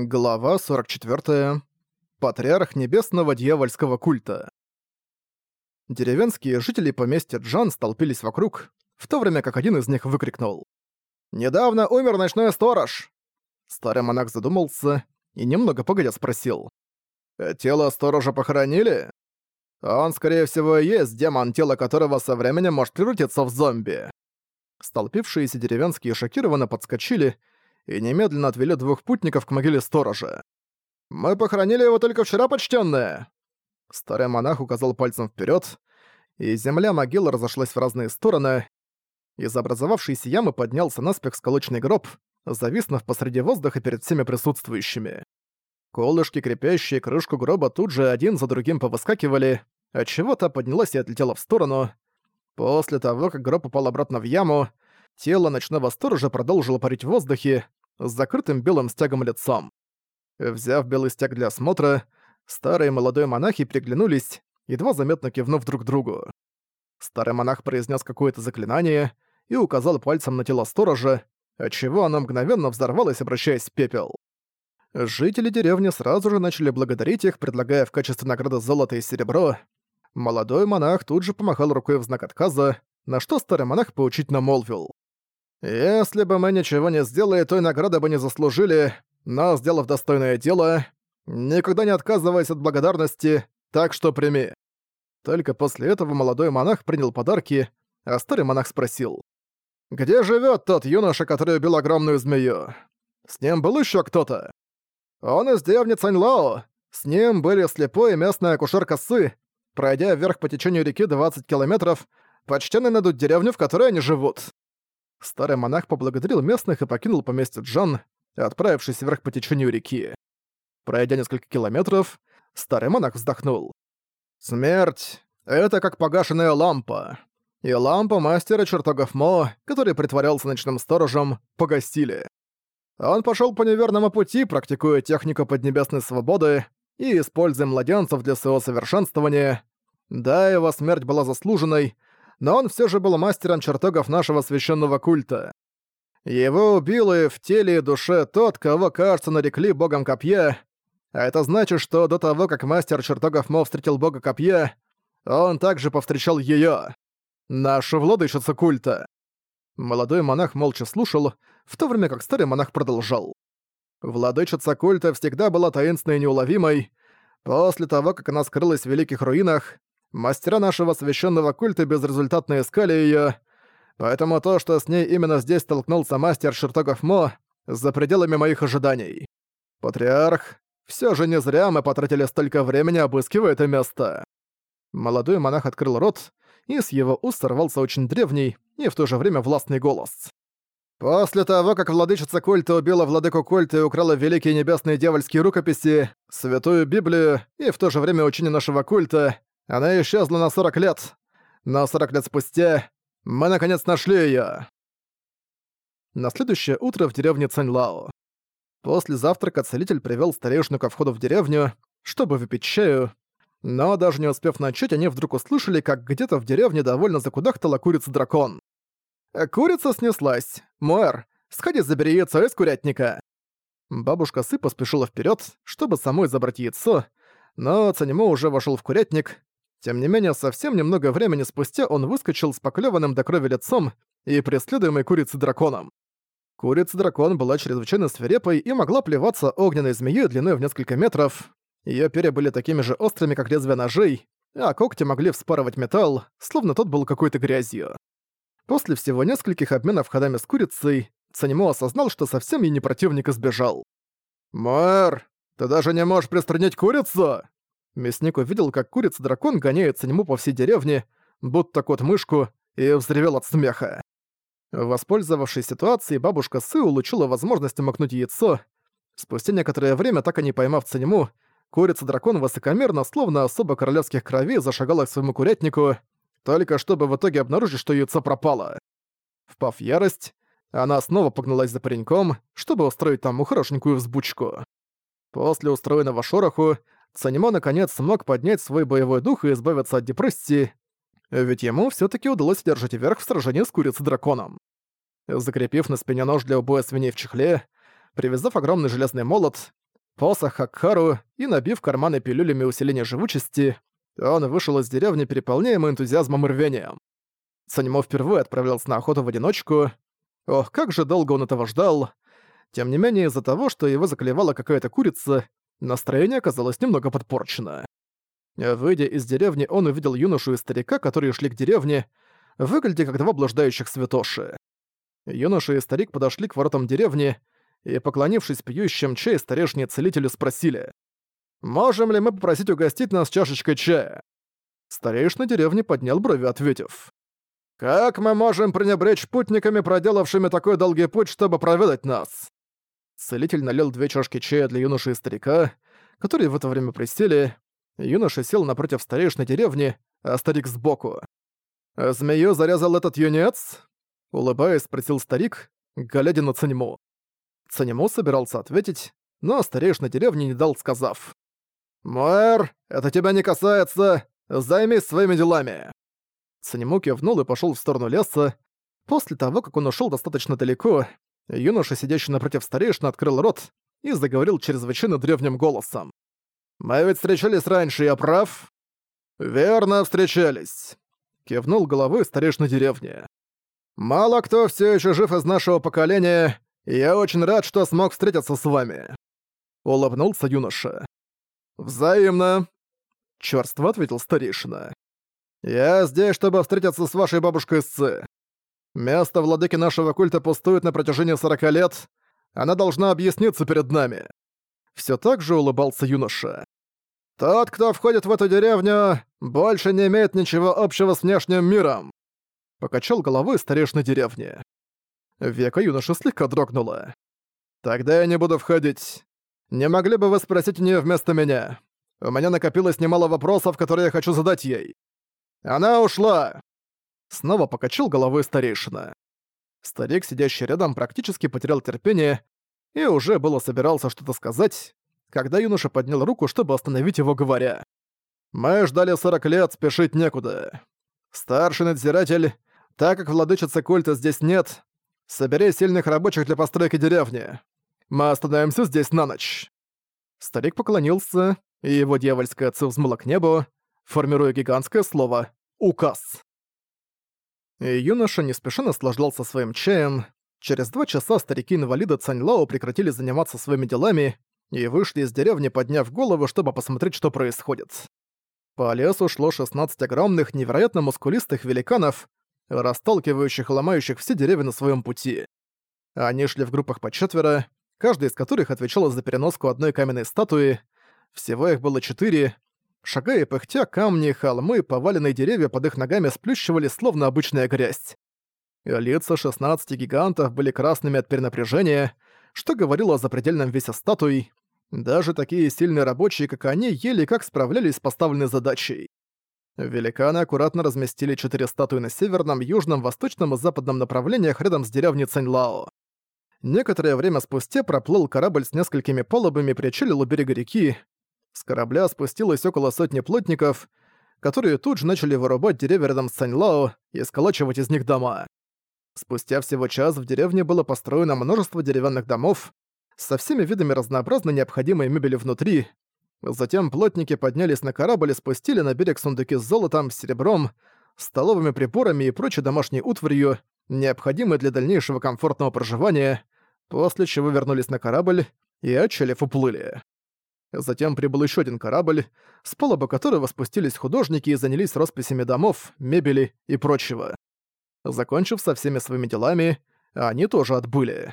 Глава 44. Патриарх небесного дьявольского культа. Деревенские жители поместья Джан столпились вокруг, в то время как один из них выкрикнул. «Недавно умер ночной сторож!» Старый монах задумался и немного погодя спросил. «Э, «Тело сторожа похоронили?» «Он, скорее всего, и есть демон, тело которого со временем может превратиться в зомби». Столпившиеся деревенские шокированно подскочили и немедленно отвели двух путников к могиле сторожа. «Мы похоронили его только вчера, почтенные!» Старый монах указал пальцем вперед, и земля могилы разошлась в разные стороны. Из образовавшейся ямы поднялся наспех сколочный гроб, зависнув посреди воздуха перед всеми присутствующими. Колышки, крепящие крышку гроба, тут же один за другим повыскакивали, отчего то поднялась и отлетела в сторону. После того, как гроб упал обратно в яму, тело ночного сторожа продолжило парить в воздухе, с закрытым белым стягом лицом. Взяв белый стяг для осмотра, старые и молодой монахи приглянулись, едва заметно кивнув друг другу. Старый монах произнес какое-то заклинание и указал пальцем на тело сторожа, отчего оно мгновенно взорвалось, обращаясь в пепел. Жители деревни сразу же начали благодарить их, предлагая в качестве награды золото и серебро. Молодой монах тут же помахал рукой в знак отказа, на что старый монах поучительно молвил. Если бы мы ничего не сделали, той награды бы не заслужили, но, сделав достойное дело, никогда не отказываясь от благодарности, так что прими». Только после этого молодой монах принял подарки, а старый монах спросил. «Где живет тот юноша, который убил огромную змею? С ним был еще кто-то?» «Он из деревни Цаньлао. С ним были слепой и местная акушерка Сы. Пройдя вверх по течению реки 20 километров, почти найдут деревню, в которой они живут. Старый монах поблагодарил местных и покинул поместье Джан, отправившись вверх по течению реки. Пройдя несколько километров, старый монах вздохнул. «Смерть — это как погашенная лампа. И лампа мастера чертогов Мо, который притворялся ночным сторожем, погасили. Он пошел по неверному пути, практикуя технику поднебесной свободы и используя младенцев для своего совершенствования. Да, его смерть была заслуженной, но он все же был мастером чертогов нашего священного культа. Его убил в теле и душе тот, кого, кажется, нарекли богом копья, а это значит, что до того, как мастер чертогов Мо встретил бога копья, он также повстречал ее, нашу владычицу культа. Молодой монах молча слушал, в то время как старый монах продолжал. Владычица культа всегда была таинственной и неуловимой. После того, как она скрылась в великих руинах, Мастера нашего священного культа безрезультатно искали её, поэтому то, что с ней именно здесь столкнулся мастер Шертогов Мо, за пределами моих ожиданий. Патриарх, всё же не зря мы потратили столько времени, обыскивая это место. Молодой монах открыл рот, и с его уст сорвался очень древний и в то же время властный голос. После того, как владычица культа убила владыку культа и украла великие небесные дьявольские рукописи, святую Библию и в то же время учение нашего культа, она исчезла на 40 лет, но 40 лет спустя мы наконец нашли её. На следующее утро в деревне Цаньлао. После завтрака целитель привёл старейшину ко входу в деревню, чтобы выпить чаю, но даже не успев начать, они вдруг услышали, как где-то в деревне довольно закудахтала курица-дракон. «Курица снеслась! Мэр, сходи забери яйцо из курятника!» Бабушка Сы поспешила вперёд, чтобы самой забрать яйцо, но Цанимо уже вошёл в курятник, тем не менее, совсем немного времени спустя он выскочил с поклёванным до крови лицом и преследуемой курицей-драконом. Курица-дракон была чрезвычайно свирепой и могла плеваться огненной змеей длиной в несколько метров. Её перья были такими же острыми, как лезвия ножей, а когти могли вспарывать металл, словно тот был какой-то грязью. После всего нескольких обменов ходами с курицей, Цанимо осознал, что совсем ей не противник избежал. «Мэр, ты даже не можешь приструнить курицу!» Мясник увидел, как курица-дракон гоняется нему по всей деревне, будто кот-мышку, и взревел от смеха. Воспользовавшись ситуацией, бабушка Сы улучила возможность умокнуть яйцо. Спустя некоторое время, так и не поймав ценему, курица-дракон высокомерно, словно особо королевских кровей, зашагала к своему курятнику, только чтобы в итоге обнаружить, что яйцо пропало. Впав в ярость, она снова погналась за пареньком, чтобы устроить тому хорошенькую взбучку. После устроенного шороху Санимо наконец смог поднять свой боевой дух и избавиться от депрессии, ведь ему все таки удалось держать верх в сражении с курицей-драконом. Закрепив на спине нож для убоя свиней в чехле, привязав огромный железный молот, посох Хакхару и набив карманы пилюлями усиления живучести, он вышел из деревни, переполняемый энтузиазмом и рвением. Санимо впервые отправлялся на охоту в одиночку. Ох, как же долго он этого ждал. Тем не менее, из-за того, что его заклевала какая-то курица, настроение оказалось немного подпорчено. Выйдя из деревни, он увидел юношу и старика, которые шли к деревне, выглядя как два блуждающих святоши. Юноша и старик подошли к воротам деревни и, поклонившись пьющим чай, старешне целителю спросили, «Можем ли мы попросить угостить нас чашечкой чая?» Старейшина деревни поднял брови, ответив, «Как мы можем пренебречь путниками, проделавшими такой долгий путь, чтобы проведать нас?» Целитель налил две чашки чая для юноши и старика, которые в это время присели. Юноша сел напротив старейшины деревни, а старик сбоку. «Змею зарезал этот юнец?» Улыбаясь, спросил старик, глядя на Цанему. Цанему собирался ответить, но старейшина деревни не дал, сказав. «Мэр, это тебя не касается, займись своими делами!» Санему кивнул и пошел в сторону леса. После того, как он ушел достаточно далеко, юноша, сидящий напротив старейшины, открыл рот и заговорил чрезвычайно древним голосом. «Мы ведь встречались раньше, я прав?» «Верно, встречались», — кивнул головой старейшина деревни. «Мало кто все еще жив из нашего поколения, и я очень рад, что смог встретиться с вами», — улыбнулся юноша. «Взаимно», — чёрство ответил старейшина. «Я здесь, чтобы встретиться с вашей бабушкой Сцы. Место владыки нашего культа пустует на протяжении сорока лет. Она должна объясниться перед нами». Всё так же улыбался юноша. «Тот, кто входит в эту деревню, больше не имеет ничего общего с внешним миром», покачал головой старейшина деревни. Века юноши слегка дрогнула. «Тогда я не буду входить. Не могли бы вы спросить у неё вместо меня? У меня накопилось немало вопросов, которые я хочу задать ей. «Она ушла!» Снова покачал головой старейшина. Старик, сидящий рядом, практически потерял терпение и уже было собирался что-то сказать, когда юноша поднял руку, чтобы остановить его, говоря. «Мы ждали 40 лет, спешить некуда. Старший надзиратель, так как владычицы культа здесь нет, собери сильных рабочих для постройки деревни. Мы остановимся здесь на ночь». Старик поклонился, и его дьявольская отцы взмыла к небу, формируя гигантское слово «Указ». И юноша не спеша наслаждался своим чаем. Через два часа старики-инвалиды Цаньлао прекратили заниматься своими делами и вышли из деревни, подняв голову, чтобы посмотреть, что происходит. По лесу шло 16 огромных, невероятно мускулистых великанов, расталкивающих и ломающих все деревья на своем пути. Они шли в группах по четверо, каждая из которых отвечала за переноску одной каменной статуи. Всего их было четыре, Шагая пыхтя, камни, холмы, поваленные деревья под их ногами сплющивали словно обычная грязь. И лица 16 гигантов были красными от перенапряжения, что говорило о запредельном весе статуй. Даже такие сильные рабочие, как они, еле как справлялись с поставленной задачей. Великаны аккуратно разместили четыре статуи на северном, южном, восточном и западном направлениях рядом с деревней Цаньлао. Некоторое время спустя проплыл корабль с несколькими палубами причалил у берега реки, с корабля спустилось около сотни плотников, которые тут же начали вырубать деревья рядом с Саньлао и сколачивать из них дома. Спустя всего час в деревне было построено множество деревянных домов со всеми видами разнообразной необходимой мебели внутри. Затем плотники поднялись на корабль и спустили на берег сундуки с золотом, серебром, столовыми приборами и прочей домашней утварью, необходимой для дальнейшего комфортного проживания, после чего вернулись на корабль и отчалив уплыли. Затем прибыл еще один корабль, с палубы которого спустились художники и занялись росписями домов, мебели и прочего. Закончив со всеми своими делами, они тоже отбыли.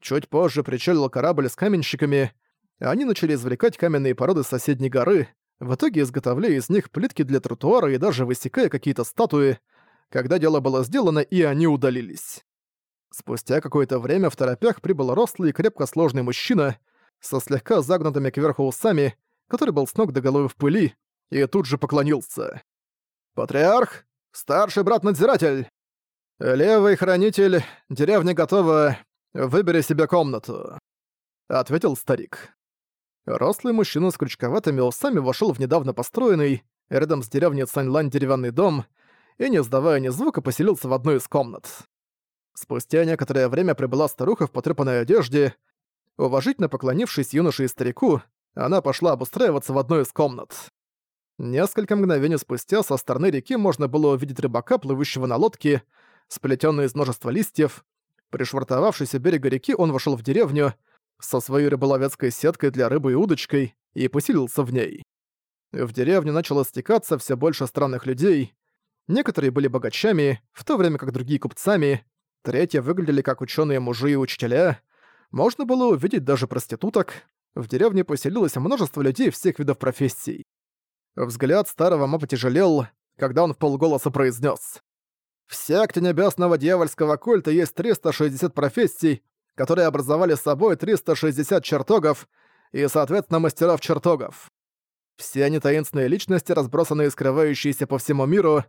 Чуть позже причалил корабль с каменщиками, они начали извлекать каменные породы с соседней горы, в итоге изготовляя из них плитки для тротуара и даже высекая какие-то статуи, когда дело было сделано, и они удалились. Спустя какое-то время в торопях прибыл рослый и крепко сложный мужчина — со слегка загнутыми кверху усами, который был с ног до головы в пыли, и тут же поклонился. «Патриарх! Старший брат-надзиратель! Левый хранитель, деревня готова, выбери себе комнату», — ответил старик. Рослый мужчина с крючковатыми усами вошел в недавно построенный, рядом с деревней Цаньлань деревянный дом и, не сдавая ни звука, поселился в одной из комнат. Спустя некоторое время прибыла старуха в потрепанной одежде, Уважительно поклонившись юноше и старику, она пошла обустраиваться в одной из комнат. Несколько мгновений спустя со стороны реки можно было увидеть рыбака, плывущего на лодке, сплетённой из множества листьев. Пришвартовавшись у берега реки, он вошел в деревню со своей рыболовецкой сеткой для рыбы и удочкой и поселился в ней. В деревню начало стекаться все больше странных людей. Некоторые были богачами, в то время как другие купцами, третьи выглядели как ученые мужи и учителя. Можно было увидеть даже проституток. В деревне поселилось множество людей всех видов профессий. Взгляд старого ма потяжелел, когда он в полголоса произнес: «В секте небесного дьявольского культа есть 360 профессий, которые образовали собой 360 чертогов и, соответственно, мастеров чертогов. Все они таинственные личности, разбросанные и скрывающиеся по всему миру.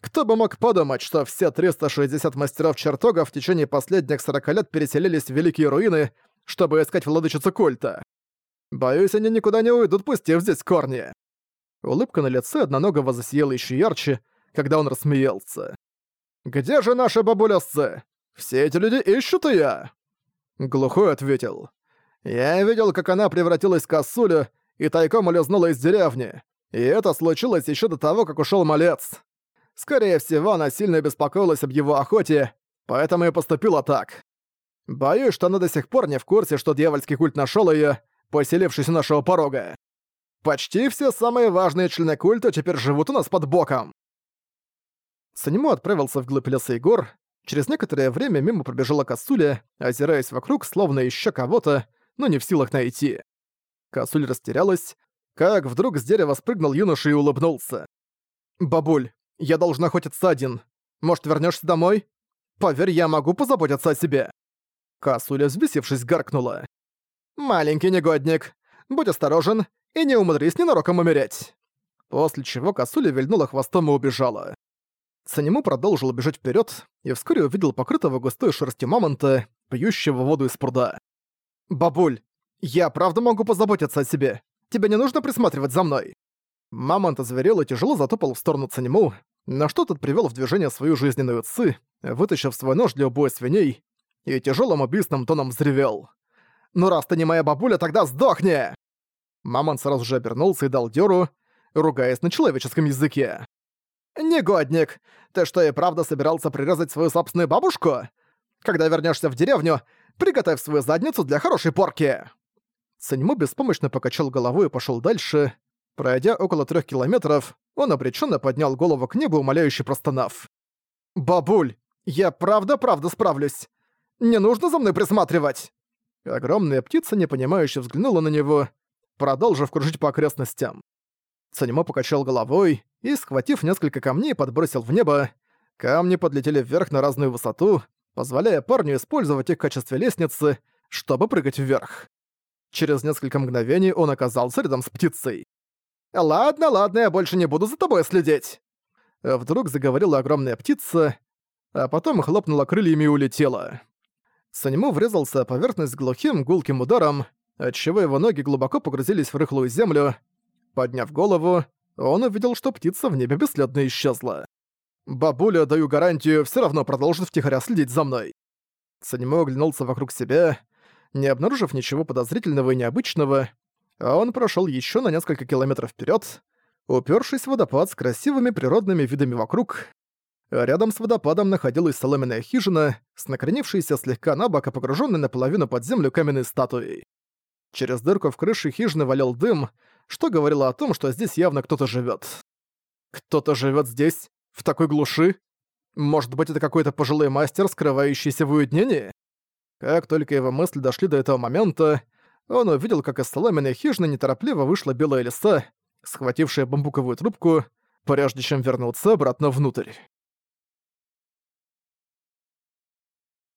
Кто бы мог подумать, что все 360 мастеров чертогов в течение последних 40 лет переселились в Великие Руины, чтобы искать владычицу культа? Боюсь, они никуда не уйдут, пустив здесь корни. Улыбка на лице одноногого засияла еще ярче, когда он рассмеялся. «Где же наша бабуля Сце? Все эти люди ищут ее!» Глухой ответил. «Я видел, как она превратилась в косулю и тайком улизнула из деревни. И это случилось еще до того, как ушел малец. Скорее всего, она сильно беспокоилась об его охоте, поэтому и поступила так. Боюсь, что она до сих пор не в курсе, что дьявольский культ нашел ее, поселившись у нашего порога. Почти все самые важные члены культа теперь живут у нас под боком. Санему отправился вглубь леса и гор. Через некоторое время мимо пробежала косуля, озираясь вокруг, словно ещё кого-то, но не в силах найти. Косуль растерялась, как вдруг с дерева спрыгнул юноша и улыбнулся. «Бабуль, я должен охотиться один. Может, вернёшься домой? Поверь, я могу позаботиться о себе». Косуля, взбесившись, гаркнула. «Маленький негодник, будь осторожен и не умудрись ненароком умереть!» После чего косуля вильнула хвостом и убежала. Санему продолжил бежать вперед и вскоре увидел покрытого густой шерстью мамонта, пьющего воду из пруда. «Бабуль, я правда могу позаботиться о себе. Тебе не нужно присматривать за мной?» Мамонт озверел и тяжело затопал в сторону Цанему, на что тот привел в движение свою жизненную ци, вытащив свой нож для убоя свиней, и тяжелым убийственным тоном взревел. «Ну раз ты не моя бабуля, тогда сдохни!» Мамон сразу же обернулся и дал дёру, ругаясь на человеческом языке. «Негодник! Ты что и правда собирался прирезать свою собственную бабушку? Когда вернешься в деревню, приготовь свою задницу для хорошей порки!» Саньму беспомощно покачал головой и пошел дальше. Пройдя около трех километров, он обреченно поднял голову к небу, умоляюще простонав. «Бабуль, я правда-правда справлюсь! Не нужно за мной присматривать!» Огромная птица непонимающе взглянула на него продолжив кружить по окрестностям. Санимо покачал головой и, схватив несколько камней, подбросил в небо. Камни подлетели вверх на разную высоту, позволяя парню использовать их в качестве лестницы, чтобы прыгать вверх. Через несколько мгновений он оказался рядом с птицей. «Ладно, ладно, я больше не буду за тобой следить!» Вдруг заговорила огромная птица, а потом хлопнула крыльями и улетела. Санему врезался поверхность глухим гулким ударом, отчего его ноги глубоко погрузились в рыхлую землю. Подняв голову, он увидел, что птица в небе бесследно исчезла. «Бабуля, даю гарантию, все равно продолжит втихаря следить за мной». Санимо оглянулся вокруг себя. Не обнаружив ничего подозрительного и необычного, он прошел еще на несколько километров вперед, упершись в водопад с красивыми природными видами вокруг. Рядом с водопадом находилась соломенная хижина с накренившейся слегка на бок и погруженной наполовину под землю каменной статуей. Через дырку в крыше хижины валил дым, что говорило о том, что здесь явно кто-то живет. Кто-то живет здесь, в такой глуши? Может быть, это какой-то пожилой мастер, скрывающийся в уединении? Как только его мысли дошли до этого момента, он увидел, как из соломенной хижины неторопливо вышла белая лиса, схватившая бамбуковую трубку, прежде чем вернуться обратно внутрь.